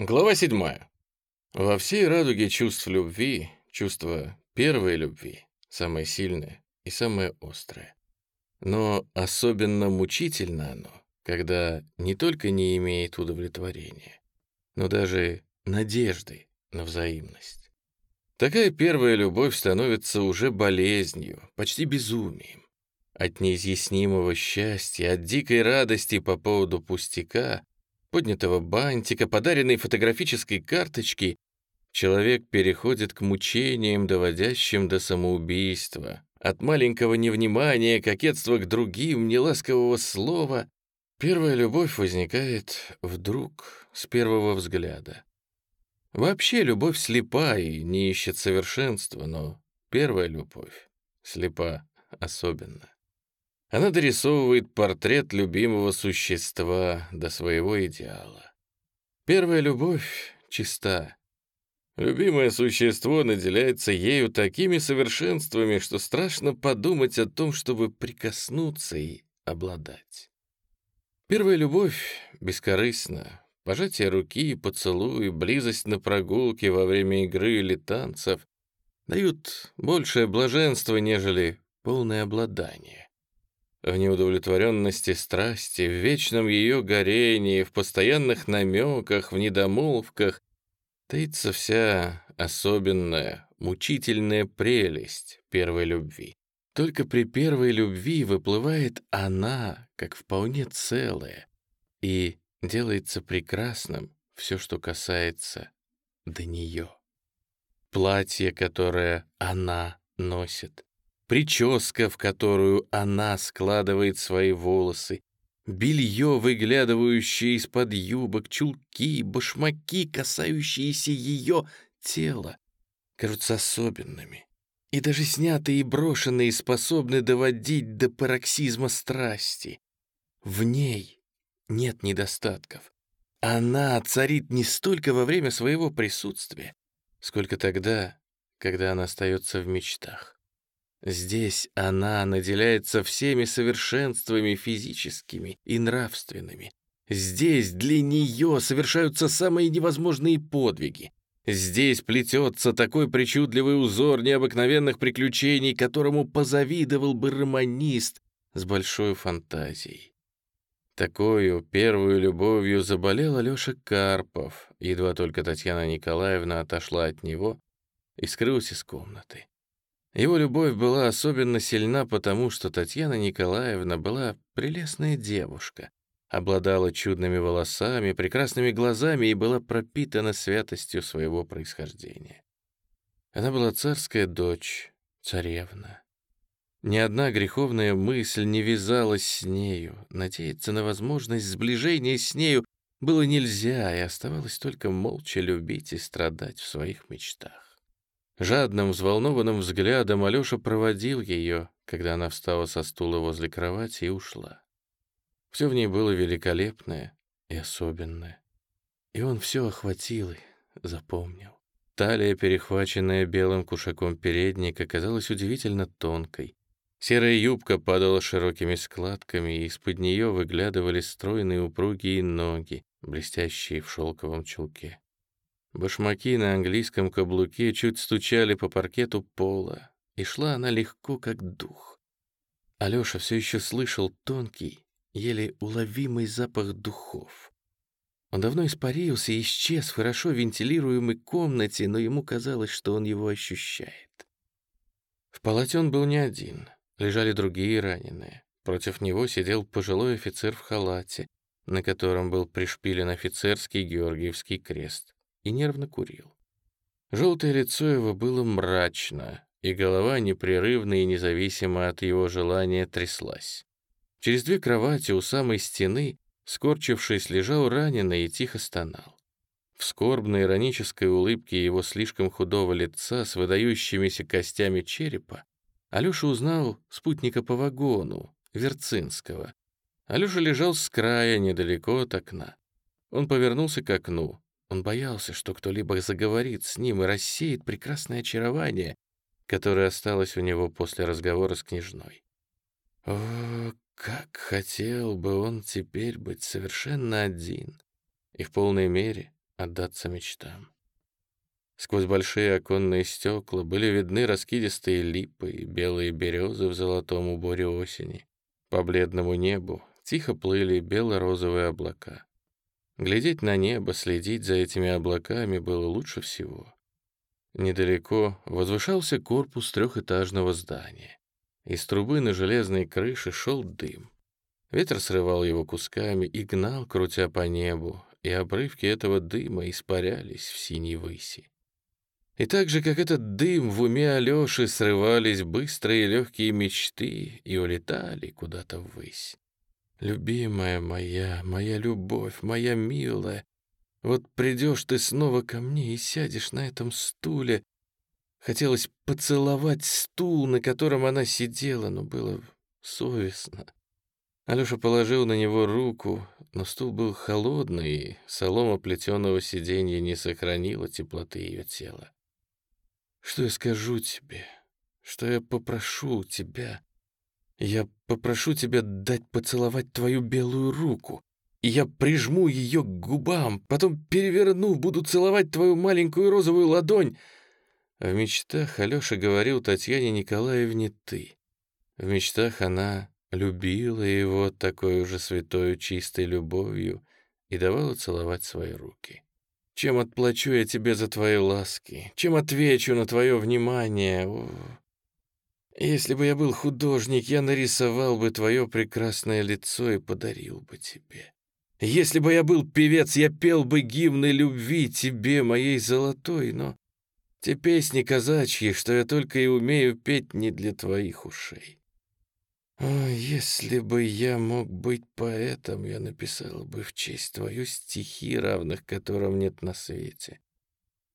Глава 7. Во всей радуге чувств любви, чувство первой любви самое сильное и самое острое. Но особенно мучительно оно, когда не только не имеет удовлетворения, но даже надежды на взаимность. Такая первая любовь становится уже болезнью, почти безумием. От неизъяснимого счастья, от дикой радости по поводу пустяка поднятого бантика, подаренной фотографической карточки, человек переходит к мучениям, доводящим до самоубийства. От маленького невнимания, кокетства к другим, неласкового слова. Первая любовь возникает вдруг, с первого взгляда. Вообще любовь слепа и не ищет совершенства, но первая любовь слепа особенно. Она дорисовывает портрет любимого существа до своего идеала. Первая любовь чиста. Любимое существо наделяется ею такими совершенствами, что страшно подумать о том, чтобы прикоснуться и обладать. Первая любовь бескорыстна. Пожатие руки, поцелуй, близость на прогулке во время игры или танцев дают большее блаженство, нежели полное обладание. В неудовлетворенности страсти, в вечном ее горении, в постоянных намеках, в недомолвках таится вся особенная, мучительная прелесть первой любви. Только при первой любви выплывает она, как вполне целая, и делается прекрасным все, что касается до нее. Платье, которое она носит, прическа, в которую она складывает свои волосы, белье, выглядывающее из-под юбок, чулки, башмаки, касающиеся ее тела, кажутся особенными. И даже снятые и брошенные способны доводить до пароксизма страсти. В ней нет недостатков. Она царит не столько во время своего присутствия, сколько тогда, когда она остается в мечтах. Здесь она наделяется всеми совершенствами физическими и нравственными. Здесь для нее совершаются самые невозможные подвиги. Здесь плетется такой причудливый узор необыкновенных приключений, которому позавидовал бы романист с большой фантазией. Такою первую любовью заболел Алёша Карпов, едва только Татьяна Николаевна отошла от него и скрылась из комнаты. Его любовь была особенно сильна потому, что Татьяна Николаевна была прелестная девушка, обладала чудными волосами, прекрасными глазами и была пропитана святостью своего происхождения. Она была царская дочь, царевна. Ни одна греховная мысль не вязалась с нею, надеяться на возможность сближения с нею было нельзя, и оставалось только молча любить и страдать в своих мечтах. Жадным, взволнованным взглядом Алёша проводил её, когда она встала со стула возле кровати и ушла. Всё в ней было великолепное и особенное. И он всё охватил и запомнил. Талия, перехваченная белым кушаком передника, казалась удивительно тонкой. Серая юбка падала широкими складками, и из-под неё выглядывали стройные упругие ноги, блестящие в шелковом чулке. Башмаки на английском каблуке чуть стучали по паркету пола, и шла она легко, как дух. Алёша все еще слышал тонкий, еле уловимый запах духов. Он давно испарился и исчез в хорошо вентилируемой комнате, но ему казалось, что он его ощущает. В палате он был не один, лежали другие раненые. Против него сидел пожилой офицер в халате, на котором был пришпилен офицерский Георгиевский крест и нервно курил. Желтое лицо его было мрачно, и голова непрерывно и независимо от его желания тряслась. Через две кровати у самой стены, скорчившись, лежал раненый и тихо стонал. В скорбной иронической улыбке его слишком худого лица с выдающимися костями черепа Алёша узнал спутника по вагону, Верцинского. Алёша лежал с края, недалеко от окна. Он повернулся к окну. Он боялся, что кто-либо заговорит с ним и рассеет прекрасное очарование, которое осталось у него после разговора с княжной. О, как хотел бы он теперь быть совершенно один и в полной мере отдаться мечтам. Сквозь большие оконные стекла были видны раскидистые липы и белые березы в золотом уборе осени. По бледному небу тихо плыли бело-розовые облака. Глядеть на небо, следить за этими облаками было лучше всего. Недалеко возвышался корпус трехэтажного здания. Из трубы на железной крыше шел дым. Ветер срывал его кусками и гнал, крутя по небу, и обрывки этого дыма испарялись в синей выси. И так же, как этот дым, в уме Алёши срывались быстрые легкие мечты и улетали куда-то ввысь. «Любимая моя, моя любовь, моя милая, вот придешь ты снова ко мне и сядешь на этом стуле». Хотелось поцеловать стул, на котором она сидела, но было совестно. Алёша положил на него руку, но стул был холодный, и солома плетеного сиденья не сохранила теплоты ее тела. Что я скажу тебе? Что я попрошу тебя? Я попрошу тебя дать поцеловать твою белую руку. Я прижму ее к губам, потом переверну, буду целовать твою маленькую розовую ладонь. В мечтах Алёша говорил Татьяне Николаевне «ты». В мечтах она любила его такой уже святой чистой любовью и давала целовать свои руки. Чем отплачу я тебе за твои ласки? Чем отвечу на твое внимание? О, если бы я был художник, я нарисовал бы твое прекрасное лицо и подарил бы тебе. Если бы я был певец, я пел бы гимны любви тебе, моей золотой, но те песни казачьи, что я только и умею петь не для твоих ушей. О, если бы я мог быть поэтом, я написал бы в честь твою стихи, равных которым нет на свете.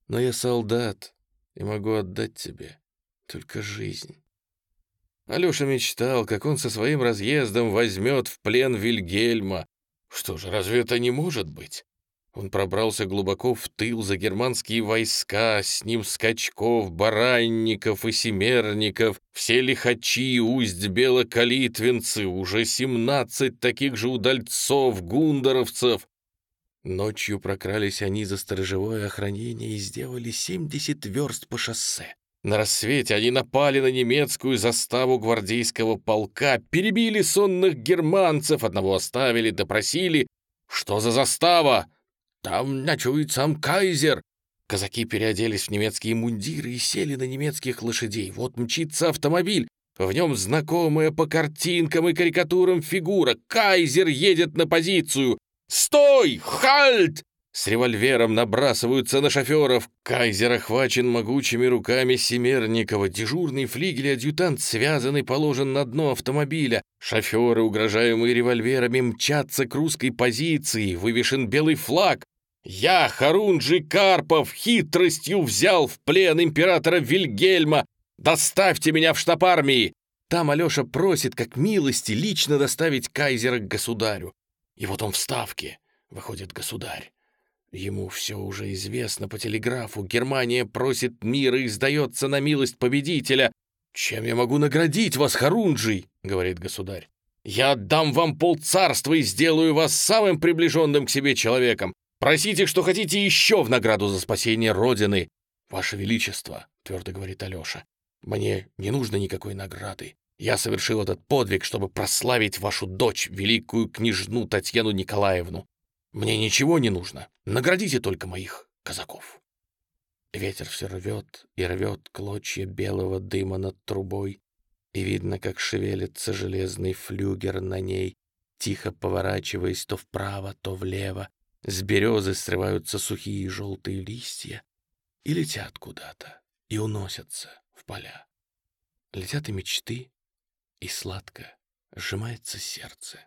Но я солдат и могу отдать тебе только жизнь. Алёша мечтал, как он со своим разъездом возьмет в плен Вильгельма. Что же, разве это не может быть? Он пробрался глубоко в тыл за германские войска, с ним Скачков, Баранников и Семерников, все лихачи, усть белокалитвенцы, уже семнадцать таких же удальцов, гундеровцев. Ночью прокрались они за сторожевое охранение и сделали семьдесят верст по шоссе. На рассвете они напали на немецкую заставу гвардейского полка, перебили сонных германцев, одного оставили, допросили. «Что за застава?» Там ночует сам кайзер!» Казаки переоделись в немецкие мундиры и сели на немецких лошадей. Вот мчится автомобиль. В нем знакомая по картинкам и карикатурам фигура. Кайзер едет на позицию. «Стой! Хальт!» С револьвером набрасываются на шоферов. Кайзер охвачен могучими руками Семерникова. Дежурный флигель-адъютант связанный положен на дно автомобиля. Шоферы, угрожаемые револьверами, мчатся к русской позиции. Вывешен белый флаг. Я, Харунжи Карпов, хитростью взял в плен императора Вильгельма. Доставьте меня в штаб армии. Там Алеша просит, как милости, лично доставить кайзера к государю. И вот он в ставке, выходит государь. Ему все уже известно по телеграфу. Германия просит мира и сдается на милость победителя. «Чем я могу наградить вас, Харунжий?» — говорит государь. «Я отдам вам полцарства и сделаю вас самым приближенным к себе человеком. Просите, что хотите еще в награду за спасение Родины. Ваше Величество, — твердо говорит Алеша, — мне не нужно никакой награды. Я совершил этот подвиг, чтобы прославить вашу дочь, великую княжну Татьяну Николаевну. Мне ничего не нужно. Наградите только моих казаков. Ветер все рвет и рвет клочья белого дыма над трубой, и видно, как шевелится железный флюгер на ней, тихо поворачиваясь то вправо, то влево, с березы срываются сухие желтые листья и летят куда-то, и уносятся в поля. Летят и мечты, и сладко сжимается сердце.